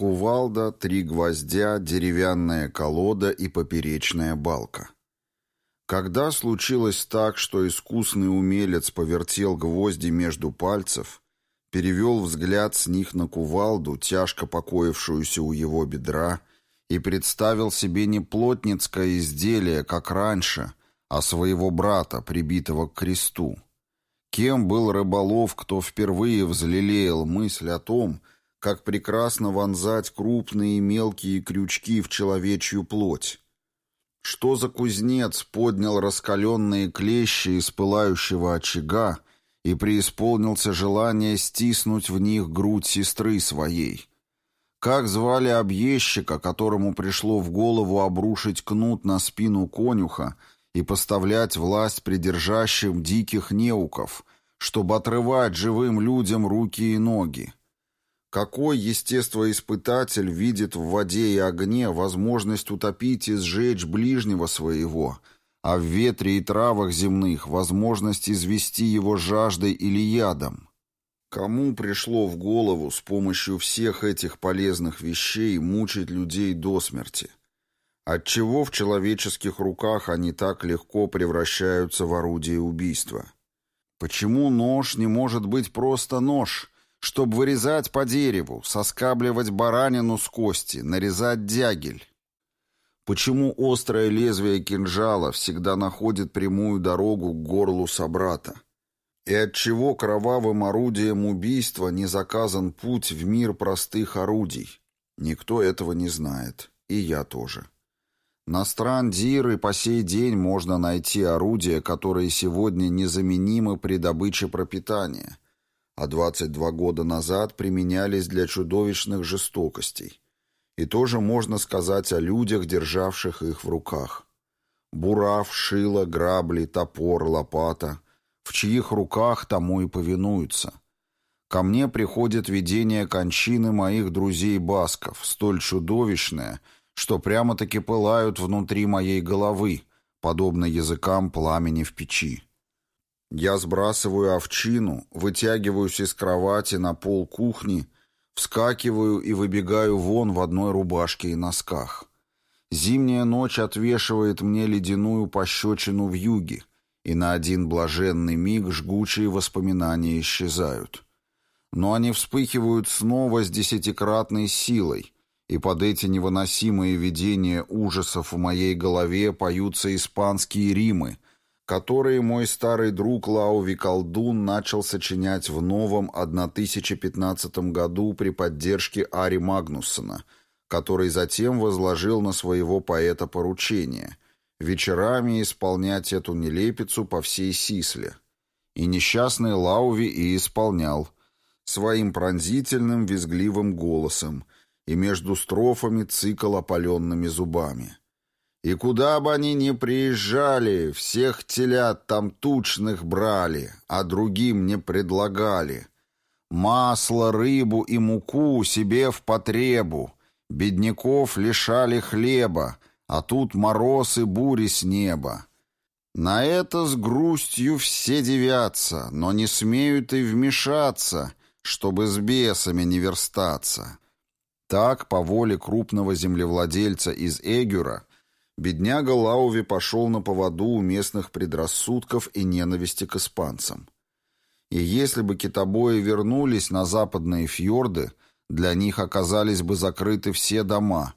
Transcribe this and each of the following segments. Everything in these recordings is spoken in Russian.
Кувалда, три гвоздя, деревянная колода и поперечная балка. Когда случилось так, что искусный умелец повертел гвозди между пальцев, перевел взгляд с них на кувалду, тяжко покоившуюся у его бедра, и представил себе не плотницкое изделие, как раньше, а своего брата, прибитого к кресту. Кем был рыболов, кто впервые взлелеял мысль о том, как прекрасно вонзать крупные и мелкие крючки в человечью плоть? Что за кузнец поднял раскаленные клещи из пылающего очага и преисполнился желание стиснуть в них грудь сестры своей? Как звали объездчика, которому пришло в голову обрушить кнут на спину конюха и поставлять власть придержащим диких неуков, чтобы отрывать живым людям руки и ноги. Какой естествоиспытатель видит в воде и огне возможность утопить и сжечь ближнего своего, а в ветре и травах земных возможность извести его жаждой или ядом? Кому пришло в голову с помощью всех этих полезных вещей мучить людей до смерти? Отчего в человеческих руках они так легко превращаются в орудие убийства? Почему нож не может быть просто нож, чтобы вырезать по дереву, соскабливать баранину с кости, нарезать дягель? Почему острое лезвие кинжала всегда находит прямую дорогу к горлу собрата? И отчего кровавым орудием убийства не заказан путь в мир простых орудий? Никто этого не знает, и я тоже. На стран Дир и по сей день можно найти орудия, которые сегодня незаменимы при добыче пропитания, а 22 года назад применялись для чудовищных жестокостей. И тоже можно сказать о людях, державших их в руках. Бурав, шило, грабли, топор, лопата, в чьих руках тому и повинуются. Ко мне приходит видение кончины моих друзей-басков, столь чудовищное — что прямо-таки пылают внутри моей головы, подобно языкам пламени в печи. Я сбрасываю овчину, вытягиваюсь из кровати на пол кухни, вскакиваю и выбегаю вон в одной рубашке и носках. Зимняя ночь отвешивает мне ледяную пощечину в юге, и на один блаженный миг жгучие воспоминания исчезают. Но они вспыхивают снова с десятикратной силой, и под эти невыносимые видения ужасов в моей голове поются испанские римы, которые мой старый друг Лауви Колдун начал сочинять в новом 1015 году при поддержке Ари Магнуссона, который затем возложил на своего поэта поручение — вечерами исполнять эту нелепицу по всей Сисле. И несчастный Лауви и исполнял — своим пронзительным визгливым голосом — и между строфами цикл опаленными зубами. И куда бы они ни приезжали, всех телят там тучных брали, а другим не предлагали. Масло, рыбу и муку себе в потребу, бедняков лишали хлеба, а тут мороз и бури с неба. На это с грустью все девятся, но не смеют и вмешаться, чтобы с бесами не верстаться. Так, по воле крупного землевладельца из Эгюра, бедняга Лауви пошел на поводу у местных предрассудков и ненависти к испанцам. И если бы китобои вернулись на западные фьорды, для них оказались бы закрыты все дома,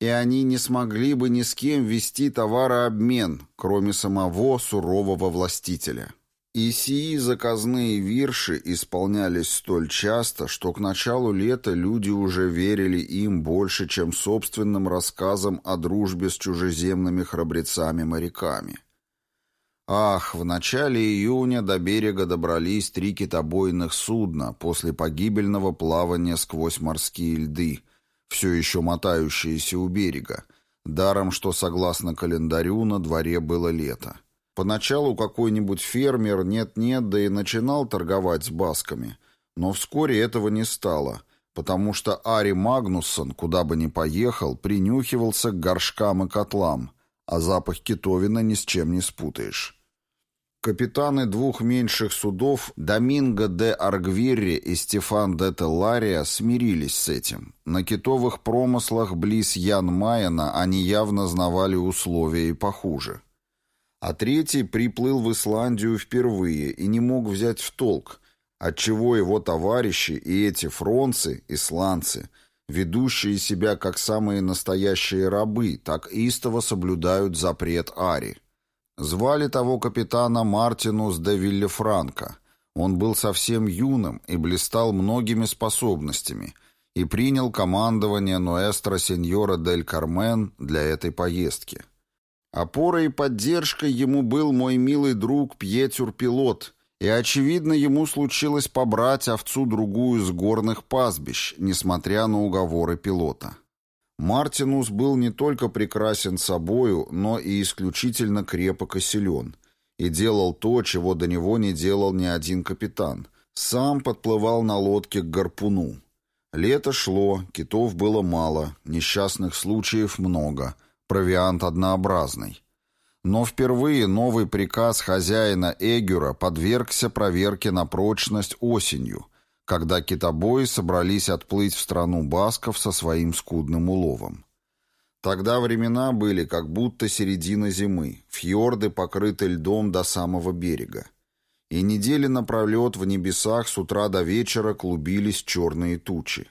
и они не смогли бы ни с кем вести товарообмен, кроме самого сурового властителя. И сии заказные вирши исполнялись столь часто, что к началу лета люди уже верили им больше, чем собственным рассказам о дружбе с чужеземными храбрецами-моряками. Ах, в начале июня до берега добрались три китобойных судна после погибельного плавания сквозь морские льды, все еще мотающиеся у берега, даром что, согласно календарю, на дворе было лето. Поначалу какой-нибудь фермер нет-нет, да и начинал торговать с басками, но вскоре этого не стало, потому что Ари Магнуссон, куда бы ни поехал, принюхивался к горшкам и котлам, а запах китовина ни с чем не спутаешь. Капитаны двух меньших судов, Доминго де Аргвирри и Стефан де Теллария, смирились с этим. На китовых промыслах близ Ян-Майена они явно знавали условия и похуже. А третий приплыл в Исландию впервые и не мог взять в толк, отчего его товарищи и эти фронцы, исландцы, ведущие себя как самые настоящие рабы, так истово соблюдают запрет Ари. Звали того капитана Мартинус де Виллефранко. Он был совсем юным и блистал многими способностями и принял командование Ноэстро Сеньора дель Кармен для этой поездки. Опорой и поддержкой ему был мой милый друг Пьетюр Пилот, и, очевидно, ему случилось побрать овцу-другую с горных пастбищ, несмотря на уговоры пилота. Мартинус был не только прекрасен собою, но и исключительно крепок и силен, и делал то, чего до него не делал ни один капитан. Сам подплывал на лодке к гарпуну. Лето шло, китов было мало, несчастных случаев много, провиант однообразный. Но впервые новый приказ хозяина Эгюра подвергся проверке на прочность осенью – когда китобои собрались отплыть в страну басков со своим скудным уловом. Тогда времена были как будто середина зимы, фьорды покрыты льдом до самого берега. И недели напролет в небесах с утра до вечера клубились черные тучи.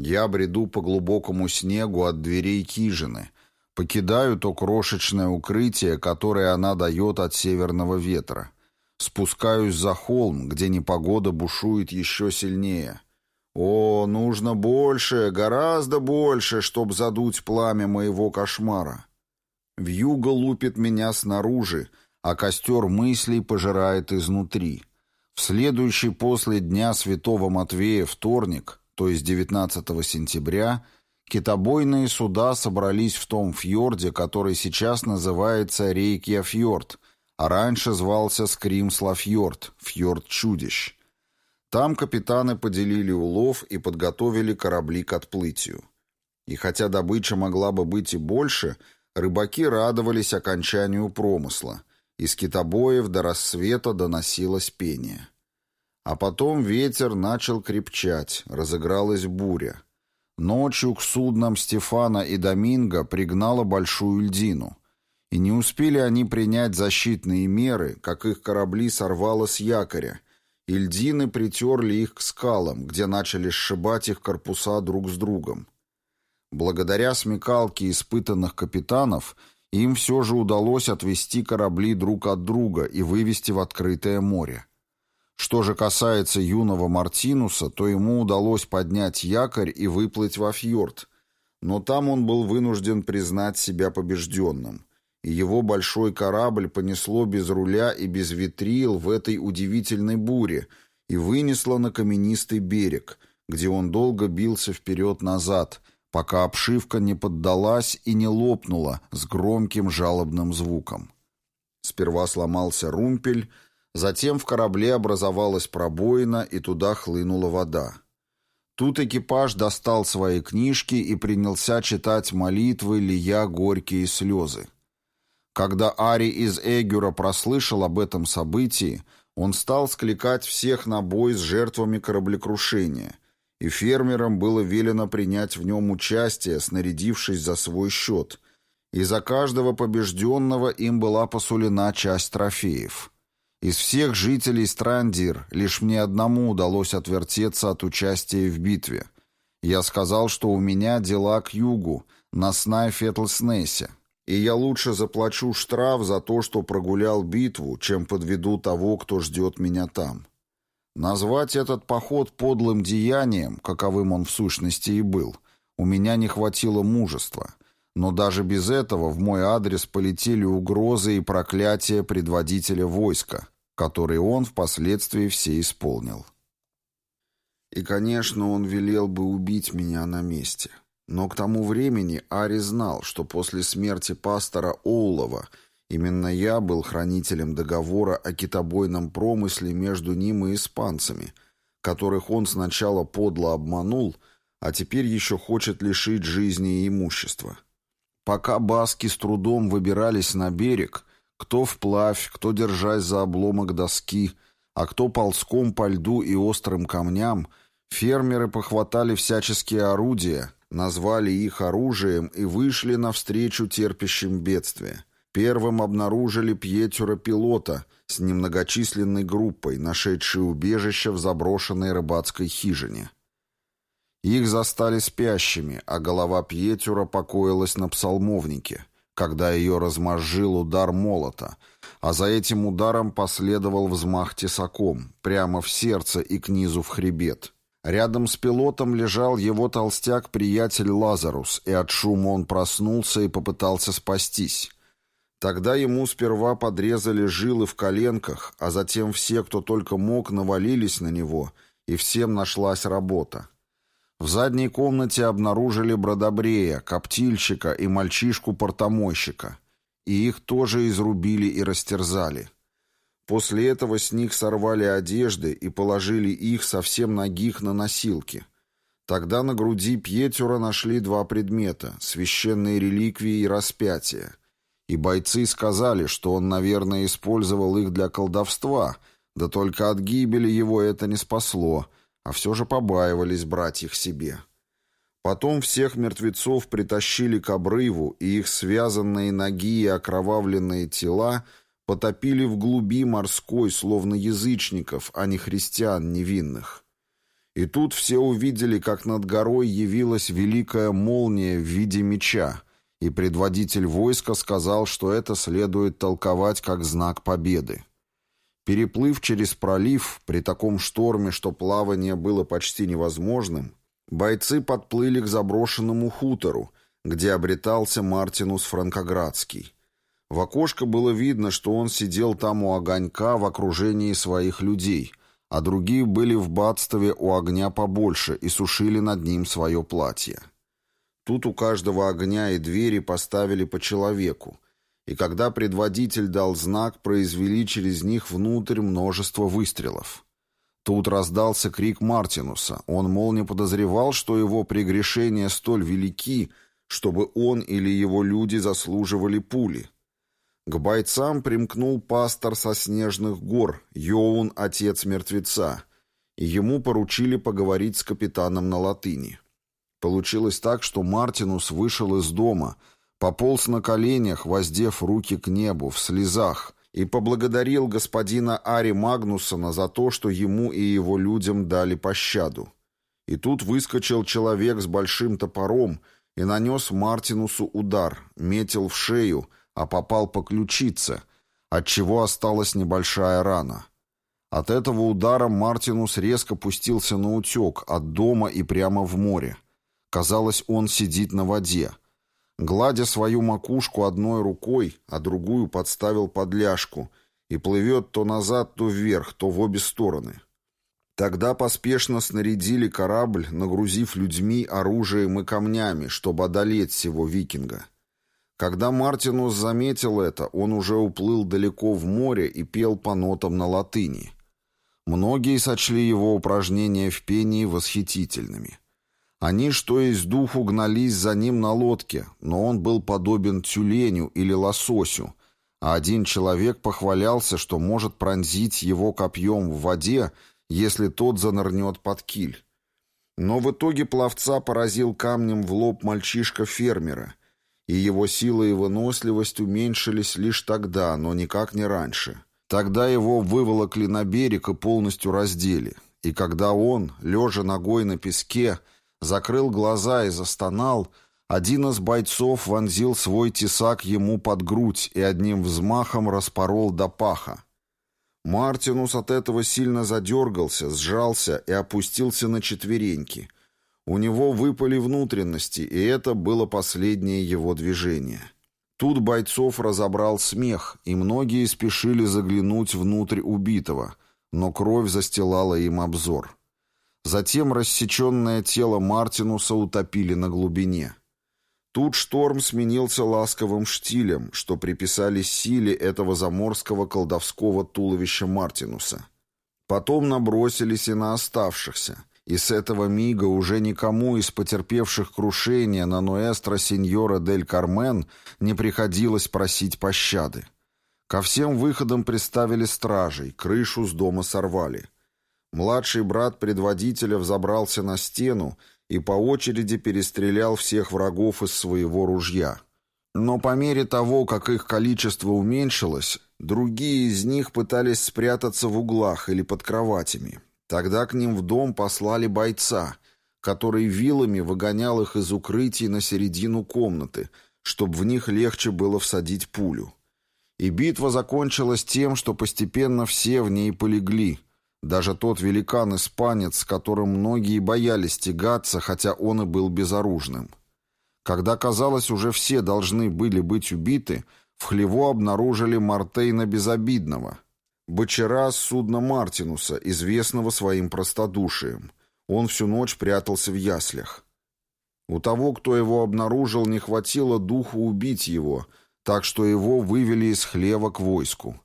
Я бреду по глубокому снегу от дверей хижины, покидаю то крошечное укрытие, которое она дает от северного ветра — Спускаюсь за холм, где непогода бушует еще сильнее. О, нужно больше, гораздо больше, чтобы задуть пламя моего кошмара. Вьюга лупит меня снаружи, а костер мыслей пожирает изнутри. В следующий после Дня Святого Матвея вторник, то есть 19 сентября, китобойные суда собрались в том фьорде, который сейчас называется Рейкьяфьорд, а раньше звался Скримслафьорд, фьорд чудищ. Там капитаны поделили улов и подготовили корабли к отплытию. И хотя добыча могла бы быть и больше, рыбаки радовались окончанию промысла. Из китобоев до рассвета доносилось пение. А потом ветер начал крепчать, разыгралась буря. Ночью к суднам Стефана и Доминго пригнала большую льдину. И не успели они принять защитные меры, как их корабли сорвало с якоря, и льдины притерли их к скалам, где начали сшибать их корпуса друг с другом. Благодаря смекалке испытанных капитанов им все же удалось отвести корабли друг от друга и вывести в открытое море. Что же касается юного Мартинуса, то ему удалось поднять якорь и выплыть во фьорд, но там он был вынужден признать себя побежденным и его большой корабль понесло без руля и без ветрил в этой удивительной буре и вынесло на каменистый берег, где он долго бился вперед-назад, пока обшивка не поддалась и не лопнула с громким жалобным звуком. Сперва сломался румпель, затем в корабле образовалась пробоина, и туда хлынула вода. Тут экипаж достал свои книжки и принялся читать молитвы, лия горькие слезы. Когда Ари из Эгюра прослышал об этом событии, он стал скликать всех на бой с жертвами кораблекрушения, и фермерам было велено принять в нем участие, снарядившись за свой счет, и за каждого побежденного им была посулена часть трофеев. Из всех жителей Страндир лишь мне одному удалось отвертеться от участия в битве. Я сказал, что у меня дела к югу, на Снайфетлснесе, и я лучше заплачу штраф за то, что прогулял битву, чем подведу того, кто ждет меня там. Назвать этот поход подлым деянием, каковым он в сущности и был, у меня не хватило мужества, но даже без этого в мой адрес полетели угрозы и проклятия предводителя войска, которые он впоследствии все исполнил. И, конечно, он велел бы убить меня на месте. Но к тому времени Ари знал, что после смерти пастора Оулова именно я был хранителем договора о китобойном промысле между ним и испанцами, которых он сначала подло обманул, а теперь еще хочет лишить жизни и имущества. Пока баски с трудом выбирались на берег, Кто вплавь, кто держась за обломок доски, а кто ползком по льду и острым камням, фермеры похватали всяческие орудия, назвали их оружием и вышли навстречу терпящим бедствия. Первым обнаружили Пьетюра-пилота с немногочисленной группой, нашедшей убежище в заброшенной рыбацкой хижине. Их застали спящими, а голова Пьетюра покоилась на псалмовнике, когда ее размозжил удар молота, а за этим ударом последовал взмах тесаком, прямо в сердце и к низу в хребет. Рядом с пилотом лежал его толстяк-приятель Лазарус, и от шума он проснулся и попытался спастись. Тогда ему сперва подрезали жилы в коленках, а затем все, кто только мог, навалились на него, и всем нашлась работа. В задней комнате обнаружили бродобрея, коптильщика и мальчишку-портомойщика. И их тоже изрубили и растерзали. После этого с них сорвали одежды и положили их совсем нагих на носилки. Тогда на груди Пьетюра нашли два предмета — священные реликвии и распятия. И бойцы сказали, что он, наверное, использовал их для колдовства, да только от гибели его это не спасло — а все же побаивались брать их себе. Потом всех мертвецов притащили к обрыву, и их связанные ноги и окровавленные тела потопили в глуби морской, словно язычников, а не христиан невинных. И тут все увидели, как над горой явилась великая молния в виде меча, и предводитель войска сказал, что это следует толковать как знак победы. Переплыв через пролив, при таком шторме, что плавание было почти невозможным, бойцы подплыли к заброшенному хутору, где обретался Мартинус Франкоградский. В окошко было видно, что он сидел там у огонька в окружении своих людей, а другие были в бадстве у огня побольше и сушили над ним свое платье. Тут у каждого огня и двери поставили по человеку, и когда предводитель дал знак, произвели через них внутрь множество выстрелов. Тут раздался крик Мартинуса. Он, мол, не подозревал, что его прегрешения столь велики, чтобы он или его люди заслуживали пули. К бойцам примкнул пастор со снежных гор, Йоун, отец мертвеца, и ему поручили поговорить с капитаном на латыни. Получилось так, что Мартинус вышел из дома — Пополз на коленях, воздев руки к небу, в слезах, и поблагодарил господина Ари Магнусона за то, что ему и его людям дали пощаду. И тут выскочил человек с большим топором и нанес Мартинусу удар, метил в шею, а попал по ключице, отчего осталась небольшая рана. От этого удара Мартинус резко пустился на утек от дома и прямо в море. Казалось, он сидит на воде — Гладя свою макушку одной рукой, а другую подставил под ляжку, и плывет то назад, то вверх, то в обе стороны. Тогда поспешно снарядили корабль, нагрузив людьми, оружием и камнями, чтобы одолеть всего викинга. Когда Мартинус заметил это, он уже уплыл далеко в море и пел по нотам на латыни. Многие сочли его упражнения в пении восхитительными. Они, что из духу, гнались за ним на лодке, но он был подобен тюленю или лососю, а один человек похвалялся, что может пронзить его копьем в воде, если тот занырнет под киль. Но в итоге пловца поразил камнем в лоб мальчишка-фермера, и его сила и выносливость уменьшились лишь тогда, но никак не раньше. Тогда его выволокли на берег и полностью раздели, и когда он, лежа ногой на песке, закрыл глаза и застонал, один из бойцов вонзил свой тесак ему под грудь и одним взмахом распорол до паха. Мартинус от этого сильно задергался, сжался и опустился на четвереньки. У него выпали внутренности, и это было последнее его движение. Тут бойцов разобрал смех, и многие спешили заглянуть внутрь убитого, но кровь застилала им обзор. Затем рассеченное тело Мартинуса утопили на глубине. Тут шторм сменился ласковым штилем, что приписали силе этого заморского колдовского туловища Мартинуса. Потом набросились и на оставшихся, и с этого мига уже никому из потерпевших крушения на Нуэстро Синьора дель Кармен не приходилось просить пощады. Ко всем выходам приставили стражей, крышу с дома сорвали. Младший брат предводителя взобрался на стену и по очереди перестрелял всех врагов из своего ружья. Но по мере того, как их количество уменьшилось, другие из них пытались спрятаться в углах или под кроватями. Тогда к ним в дом послали бойца, который вилами выгонял их из укрытий на середину комнаты, чтобы в них легче было всадить пулю. И битва закончилась тем, что постепенно все в ней полегли. Даже тот великан-испанец, с которым многие боялись тягаться, хотя он и был безоружным. Когда, казалось, уже все должны были быть убиты, в хлеву обнаружили Мартейна Безобидного, бочера с судна Мартинуса, известного своим простодушием. Он всю ночь прятался в яслях. У того, кто его обнаружил, не хватило духу убить его — так что его вывели из хлева к войску.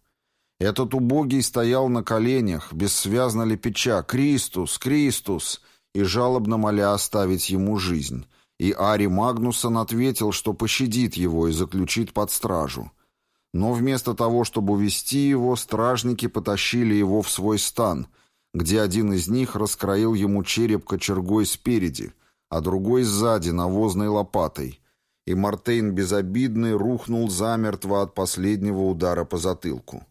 Этот убогий стоял на коленях, бессвязно лепеча «Кристус! Кристус!» и жалобно моля оставить ему жизнь. И Ари Магнусон ответил, что пощадит его и заключит под стражу. Но вместо того, чтобы увести его, стражники потащили его в свой стан, где один из них раскроил ему череп кочергой спереди, а другой сзади навозной лопатой — и Мартейн безобидный рухнул замертво от последнего удара по затылку.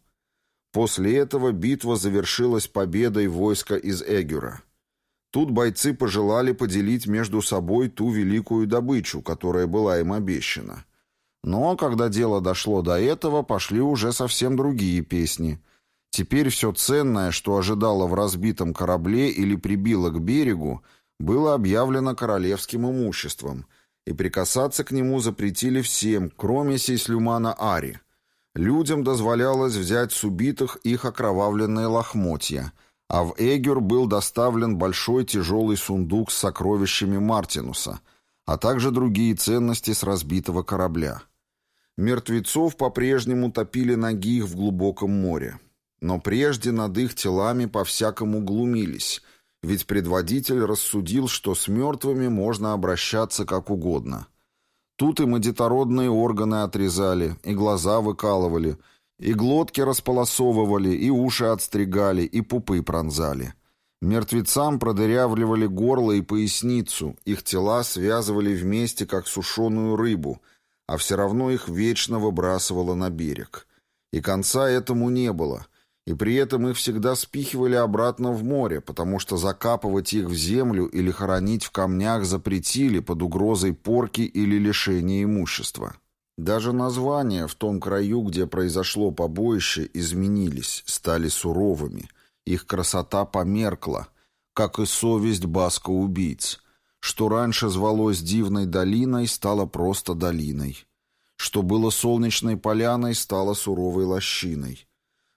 После этого битва завершилась победой войска из Эгюра. Тут бойцы пожелали поделить между собой ту великую добычу, которая была им обещана. Но когда дело дошло до этого, пошли уже совсем другие песни. Теперь все ценное, что ожидало в разбитом корабле или прибило к берегу, было объявлено королевским имуществом – и прикасаться к нему запретили всем, кроме Сейслюмана Ари. Людям дозволялось взять с убитых их окровавленные лохмотья, а в Эгер был доставлен большой тяжелый сундук с сокровищами Мартинуса, а также другие ценности с разбитого корабля. Мертвецов по-прежнему топили ноги их в глубоком море. Но прежде над их телами по-всякому глумились, ведь предводитель рассудил, что с мертвыми можно обращаться как угодно. Тут и детородные органы отрезали, и глаза выкалывали, и глотки располосовывали, и уши отстригали, и пупы пронзали. Мертвецам продырявливали горло и поясницу, их тела связывали вместе, как сушеную рыбу, а все равно их вечно выбрасывало на берег. И конца этому не было — и при этом их всегда спихивали обратно в море, потому что закапывать их в землю или хоронить в камнях запретили под угрозой порки или лишения имущества. Даже названия в том краю, где произошло побоище, изменились, стали суровыми. Их красота померкла, как и совесть баско-убийц. Что раньше звалось Дивной долиной, стало просто долиной. Что было солнечной поляной, стало суровой лощиной.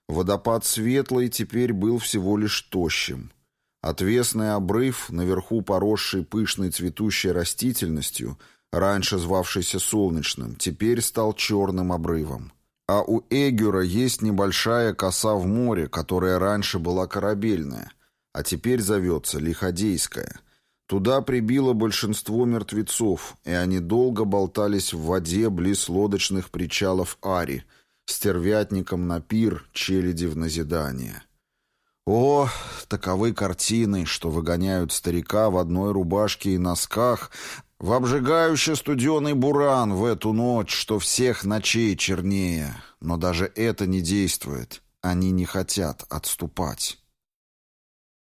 Водопад светлый теперь был всего лишь тощим. Отвесный обрыв, наверху поросший пышной цветущей растительностью, раньше звавшийся солнечным, теперь стал черным обрывом. А у Эгюра есть небольшая коса в море, которая раньше была корабельная, а теперь зовется Лиходейская. Туда прибило большинство мертвецов, и они долго болтались в воде близ лодочных причалов Ари – стервятником на пир, челяди в назидание. О, таковы картины, что выгоняют старика в одной рубашке и носках в обжигающий студеный буран в эту ночь, что всех ночей чернее. Но даже это не действует. Они не хотят отступать.